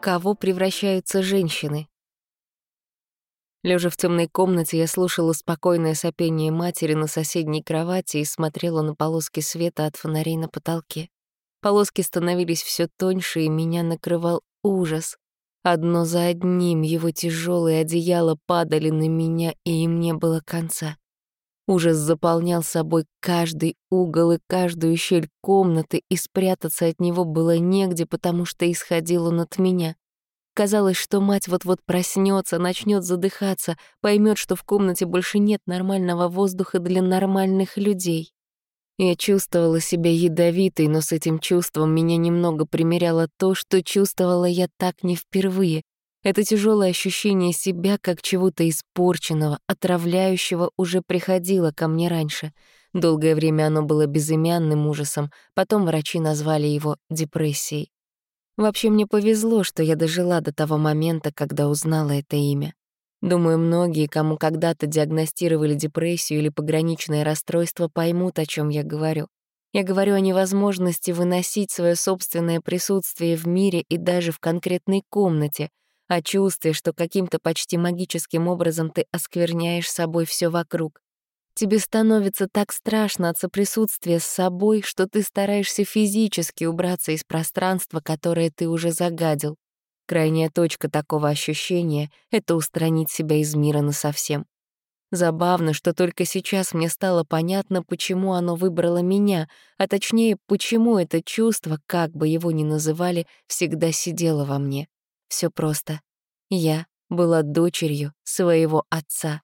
кого превращаются женщины. Лежа в темной комнате, я слушала спокойное сопение матери на соседней кровати и смотрела на полоски света от фонарей на потолке. Полоски становились все тоньше, и меня накрывал ужас. Одно за одним его тяжелые одеяла падали на меня, и им не было конца. Ужас заполнял собой каждый угол и каждую щель комнаты, и спрятаться от него было негде, потому что исходил он от меня. Казалось, что мать вот-вот проснется, начнет задыхаться, поймет, что в комнате больше нет нормального воздуха для нормальных людей. Я чувствовала себя ядовитой, но с этим чувством меня немного примеряло то, что чувствовала я так не впервые. Это тяжелое ощущение себя как чего-то испорченного, отравляющего уже приходило ко мне раньше. Долгое время оно было безымянным ужасом, потом врачи назвали его депрессией. Вообще мне повезло, что я дожила до того момента, когда узнала это имя. Думаю, многие, кому когда-то диагностировали депрессию или пограничное расстройство, поймут, о чем я говорю. Я говорю о невозможности выносить свое собственное присутствие в мире и даже в конкретной комнате, о чувстве, что каким-то почти магическим образом ты оскверняешь собой все вокруг. Тебе становится так страшно от соприсутствия с собой, что ты стараешься физически убраться из пространства, которое ты уже загадил. Крайняя точка такого ощущения — это устранить себя из мира насовсем. Забавно, что только сейчас мне стало понятно, почему оно выбрало меня, а точнее, почему это чувство, как бы его ни называли, всегда сидело во мне. Все просто. Я была дочерью своего отца.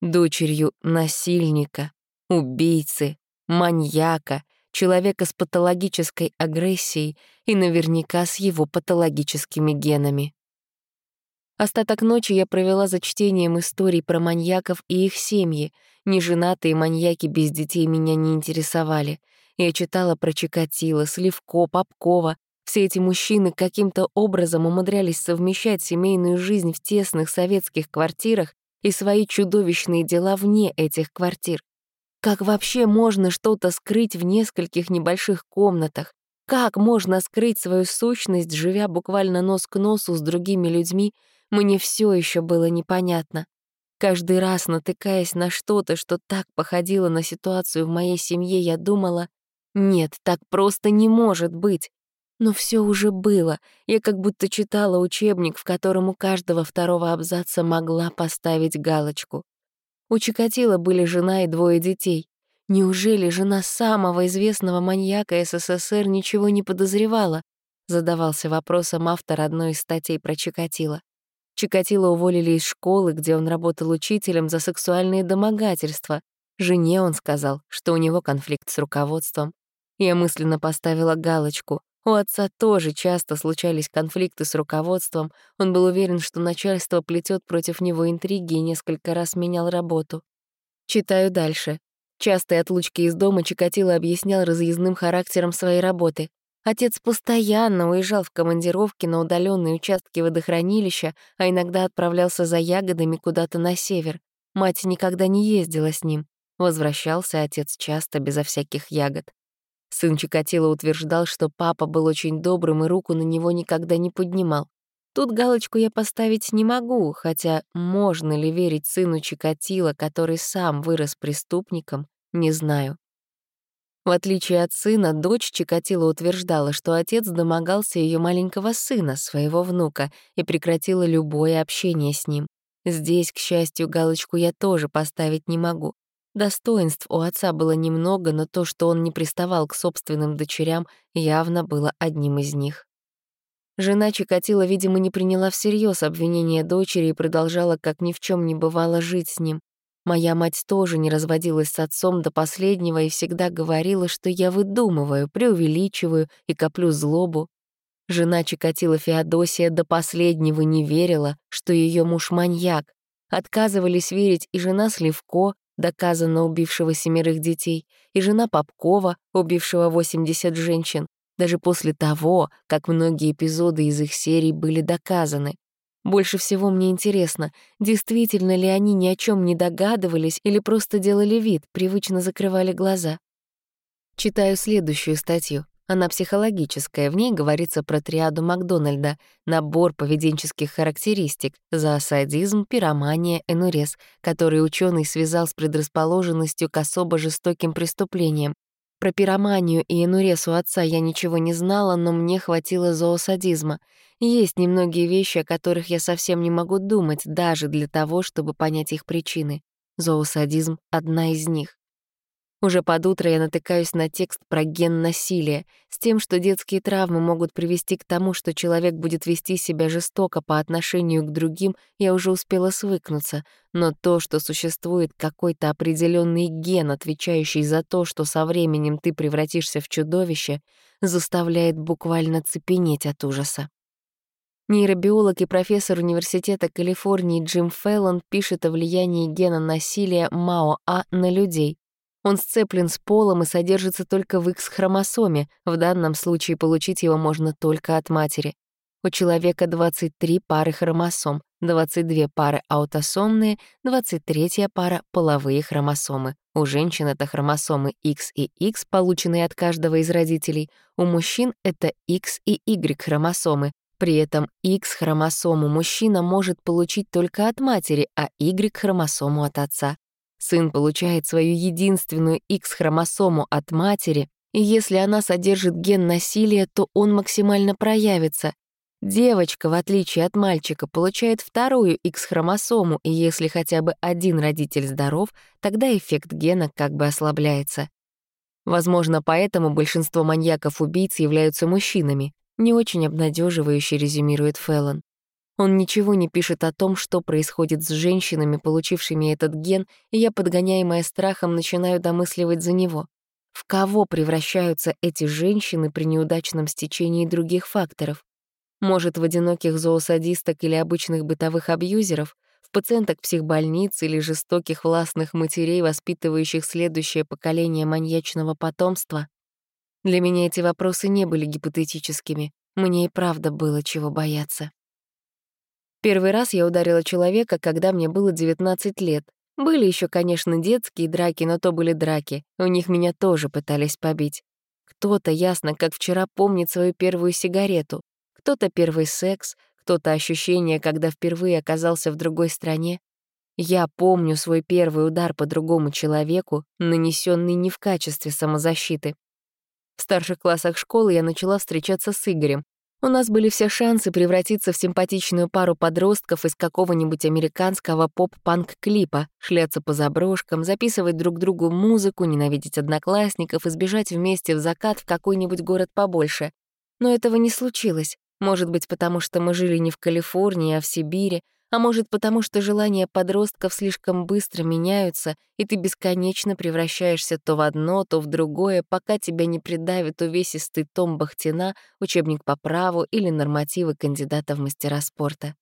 Дочерью насильника, убийцы, маньяка, человека с патологической агрессией и наверняка с его патологическими генами. Остаток ночи я провела за чтением историй про маньяков и их семьи. Неженатые маньяки без детей меня не интересовали. Я читала про Чикатило, Сливко, Попкова, все эти мужчины каким-то образом умудрялись совмещать семейную жизнь в тесных советских квартирах и свои чудовищные дела вне этих квартир. Как вообще можно что-то скрыть в нескольких небольших комнатах? Как можно скрыть свою сущность, живя буквально нос к носу с другими людьми, мне все еще было непонятно. Каждый раз, натыкаясь на что-то, что так походило на ситуацию в моей семье, я думала, нет, так просто не может быть. Но все уже было. Я как будто читала учебник, в котором у каждого второго абзаца могла поставить галочку. У Чикатила были жена и двое детей. Неужели жена самого известного маньяка СССР ничего не подозревала? Задавался вопросом автор одной из статей про Чикатило. Чикатило уволили из школы, где он работал учителем за сексуальные домогательства. Жене он сказал, что у него конфликт с руководством. Я мысленно поставила галочку. У отца тоже часто случались конфликты с руководством. Он был уверен, что начальство плетет против него интриги и несколько раз менял работу. Читаю дальше. Частые отлучки из дома Чикатило объяснял разъездным характером своей работы. Отец постоянно уезжал в командировки на удаленные участки водохранилища, а иногда отправлялся за ягодами куда-то на север. Мать никогда не ездила с ним. Возвращался отец часто, безо всяких ягод. Сын Чикатило утверждал, что папа был очень добрым и руку на него никогда не поднимал. Тут галочку я поставить не могу, хотя можно ли верить сыну Чикатило, который сам вырос преступником, не знаю. В отличие от сына, дочь Чикатило утверждала, что отец домогался ее маленького сына, своего внука, и прекратила любое общение с ним. Здесь, к счастью, галочку я тоже поставить не могу. Достоинств у отца было немного, но то, что он не приставал к собственным дочерям, явно было одним из них. Жена Чикатила, видимо, не приняла всерьез обвинение дочери и продолжала, как ни в чем не бывало, жить с ним. Моя мать тоже не разводилась с отцом до последнего и всегда говорила, что я выдумываю, преувеличиваю и коплю злобу. Жена Чикатила Феодосия до последнего не верила, что ее муж маньяк. Отказывались верить и жена Сливко, доказанно убившего семерых детей, и жена Попкова, убившего 80 женщин, даже после того, как многие эпизоды из их серий были доказаны. Больше всего мне интересно, действительно ли они ни о чем не догадывались или просто делали вид, привычно закрывали глаза. Читаю следующую статью. Она психологическая, в ней говорится про триаду Макдональда, набор поведенческих характеристик — зоосадизм, пиромания, энурез, который ученый связал с предрасположенностью к особо жестоким преступлениям. Про пироманию и энурез у отца я ничего не знала, но мне хватило зоосадизма. Есть немногие вещи, о которых я совсем не могу думать, даже для того, чтобы понять их причины. Зоосадизм — одна из них. Уже под утро я натыкаюсь на текст про ген насилия, с тем, что детские травмы могут привести к тому, что человек будет вести себя жестоко по отношению к другим, я уже успела свыкнуться, но то, что существует какой-то определенный ген, отвечающий за то, что со временем ты превратишься в чудовище, заставляет буквально цепенеть от ужаса. Нейробиолог и профессор Университета Калифорнии Джим Феллон пишет о влиянии гена насилия МАО-А на людей. Он сцеплен с полом и содержится только в X-хромосоме, в данном случае получить его можно только от матери. У человека 23 пары хромосом, 22 пары аутосомные, 23 пара — половые хромосомы. У женщин это хромосомы X и X, полученные от каждого из родителей. У мужчин это X и Y хромосомы. При этом X-хромосому мужчина может получить только от матери, а Y-хромосому от отца. Сын получает свою единственную X-хромосому от матери, и если она содержит ген насилия, то он максимально проявится. Девочка, в отличие от мальчика, получает вторую X-хромосому, и если хотя бы один родитель здоров, тогда эффект гена как бы ослабляется. Возможно, поэтому большинство маньяков-убийц являются мужчинами, не очень обнадеживающе резюмирует Феллон. Он ничего не пишет о том, что происходит с женщинами, получившими этот ген, и я, подгоняемая страхом, начинаю домысливать за него. В кого превращаются эти женщины при неудачном стечении других факторов? Может, в одиноких зоосадисток или обычных бытовых абьюзеров, в пациенток психбольниц или жестоких властных матерей, воспитывающих следующее поколение маньячного потомства? Для меня эти вопросы не были гипотетическими. Мне и правда было чего бояться. Первый раз я ударила человека, когда мне было 19 лет. Были еще, конечно, детские драки, но то были драки. У них меня тоже пытались побить. Кто-то, ясно, как вчера, помнит свою первую сигарету. Кто-то первый секс, кто-то ощущение, когда впервые оказался в другой стране. Я помню свой первый удар по другому человеку, нанесенный не в качестве самозащиты. В старших классах школы я начала встречаться с Игорем. У нас были все шансы превратиться в симпатичную пару подростков из какого-нибудь американского поп-панк-клипа, шляться по заброшкам, записывать друг другу музыку, ненавидеть одноклассников и сбежать вместе в закат в какой-нибудь город побольше. Но этого не случилось. Может быть, потому что мы жили не в Калифорнии, а в Сибири, а может, потому что желания подростков слишком быстро меняются, и ты бесконечно превращаешься то в одно, то в другое, пока тебя не придавит увесистый том Бахтина, учебник по праву или нормативы кандидата в мастера спорта.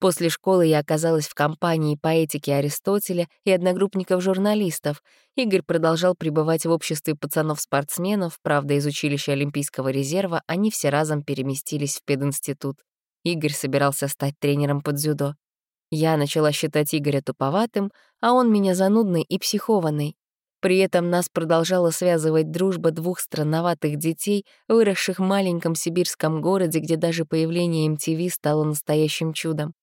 После школы я оказалась в компании по этике Аристотеля и одногруппников-журналистов. Игорь продолжал пребывать в обществе пацанов-спортсменов, правда, из училища Олимпийского резерва они все разом переместились в пединститут. Игорь собирался стать тренером по дзюдо. Я начала считать Игоря туповатым, а он меня занудной и психованной. При этом нас продолжала связывать дружба двух странноватых детей, выросших в маленьком сибирском городе, где даже появление MTV стало настоящим чудом.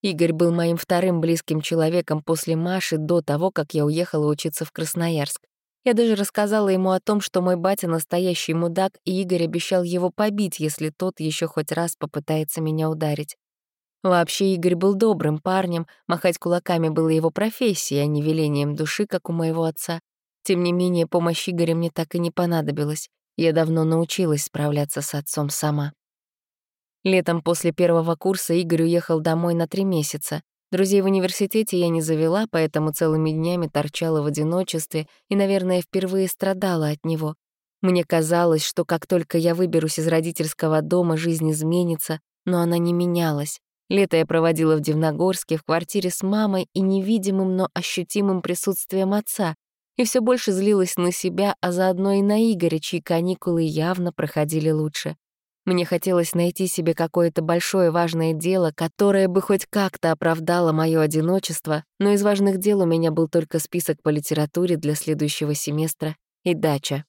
Игорь был моим вторым близким человеком после Маши до того, как я уехала учиться в Красноярск. Я даже рассказала ему о том, что мой батя настоящий мудак, и Игорь обещал его побить, если тот еще хоть раз попытается меня ударить. Вообще Игорь был добрым парнем, махать кулаками было его профессией, а не велением души, как у моего отца. Тем не менее, помощь Игоря мне так и не понадобилась. Я давно научилась справляться с отцом сама. Летом после первого курса Игорь уехал домой на три месяца. Друзей в университете я не завела, поэтому целыми днями торчала в одиночестве и, наверное, впервые страдала от него. Мне казалось, что как только я выберусь из родительского дома, жизнь изменится, но она не менялась. Лето я проводила в Дивногорске, в квартире с мамой и невидимым, но ощутимым присутствием отца, и все больше злилась на себя, а заодно и на Игоря, чьи каникулы явно проходили лучше. Мне хотелось найти себе какое-то большое важное дело, которое бы хоть как-то оправдало мое одиночество, но из важных дел у меня был только список по литературе для следующего семестра и дача.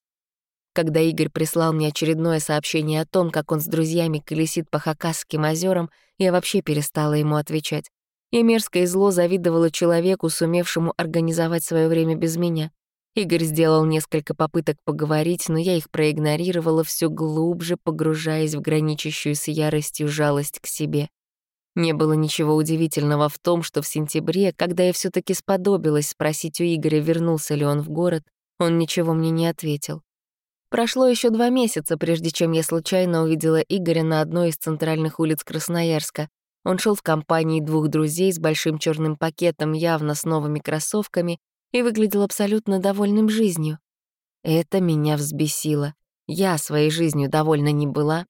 Когда Игорь прислал мне очередное сообщение о том, как он с друзьями колесит по Хакасским озерам, я вообще перестала ему отвечать. Я мерзко и зло завидовала человеку, сумевшему организовать свое время без меня. Игорь сделал несколько попыток поговорить, но я их проигнорировала, все глубже погружаясь в граничащую с яростью жалость к себе. Не было ничего удивительного в том, что в сентябре, когда я все таки сподобилась спросить у Игоря, вернулся ли он в город, он ничего мне не ответил. Прошло еще два месяца, прежде чем я случайно увидела Игоря на одной из центральных улиц Красноярска. Он шел в компании двух друзей с большим черным пакетом, явно с новыми кроссовками, и выглядел абсолютно довольным жизнью. Это меня взбесило. Я своей жизнью довольна не была.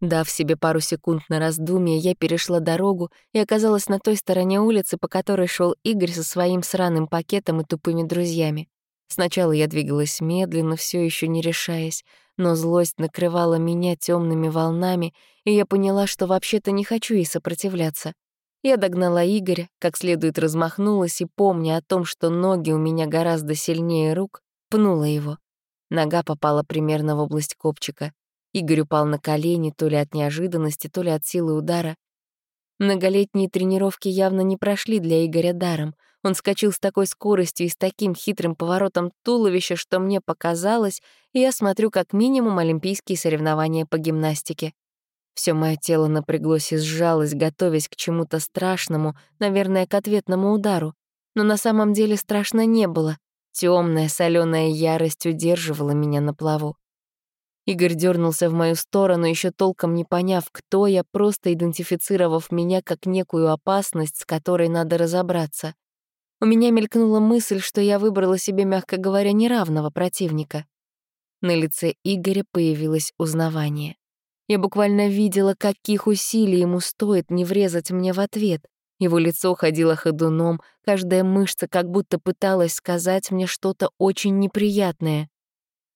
Дав себе пару секунд на раздумье, я перешла дорогу и оказалась на той стороне улицы, по которой шел Игорь со своим сраным пакетом и тупыми друзьями. Сначала я двигалась медленно, все еще не решаясь, но злость накрывала меня темными волнами, и я поняла, что вообще-то не хочу ей сопротивляться. Я догнала Игоря, как следует размахнулась и, помня о том, что ноги у меня гораздо сильнее рук, пнула его. Нога попала примерно в область копчика. Игорь упал на колени то ли от неожиданности, то ли от силы удара. Многолетние тренировки явно не прошли для Игоря даром. Он скочил с такой скоростью и с таким хитрым поворотом туловища, что мне показалось, и я смотрю как минимум олимпийские соревнования по гимнастике. Все мое тело напряглось и сжалось, готовясь к чему-то страшному, наверное, к ответному удару. Но на самом деле страшно не было. Темная соленая ярость удерживала меня на плаву. Игорь дернулся в мою сторону, еще толком не поняв, кто я, просто идентифицировав меня как некую опасность, с которой надо разобраться. У меня мелькнула мысль, что я выбрала себе, мягко говоря, неравного противника. На лице Игоря появилось узнавание. Я буквально видела, каких усилий ему стоит не врезать мне в ответ. Его лицо ходило ходуном, каждая мышца как будто пыталась сказать мне что-то очень неприятное.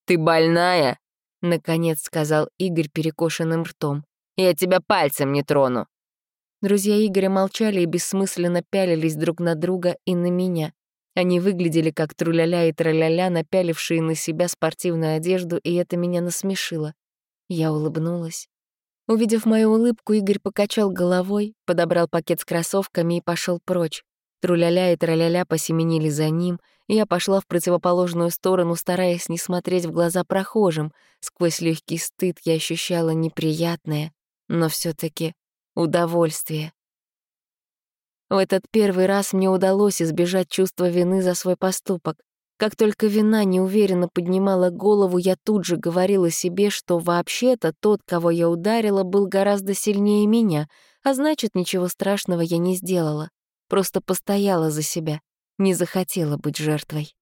«Ты больная?» — наконец сказал Игорь перекошенным ртом. «Я тебя пальцем не трону». Друзья Игоря молчали и бессмысленно пялились друг на друга и на меня. Они выглядели как труляля и траляля, напялившие на себя спортивную одежду, и это меня насмешило. Я улыбнулась. Увидев мою улыбку, Игорь покачал головой, подобрал пакет с кроссовками и пошел прочь. Труляля и траляля посеменили за ним, и я пошла в противоположную сторону, стараясь не смотреть в глаза прохожим. Сквозь легкий стыд я ощущала неприятное, но все таки удовольствие. В этот первый раз мне удалось избежать чувства вины за свой поступок. Как только вина неуверенно поднимала голову, я тут же говорила себе, что вообще-то тот, кого я ударила, был гораздо сильнее меня, а значит, ничего страшного я не сделала. Просто постояла за себя, не захотела быть жертвой.